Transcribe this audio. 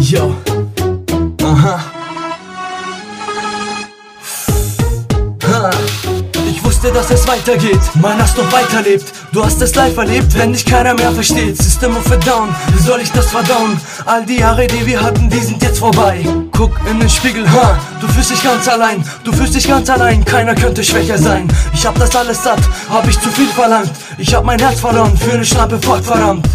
Yo. Aha. Ha. Ich wusste, dass es weitergeht, man hast doch weiterlebt. Du hast es live erlebt, wenn dich keiner mehr versteht. System of a Down, wie soll ich das verdauen? All die Jahre, die wir hatten, die sind jetzt vorbei. Guck in den Spiegel, ha, du fühlst dich ganz allein. Du fühlst dich ganz allein, keiner könnte schwächer sein. Ich hab das alles satt, hab ich zu viel verlangt. Ich hab mein Herz verloren, für eine Schnappe fort verdammt.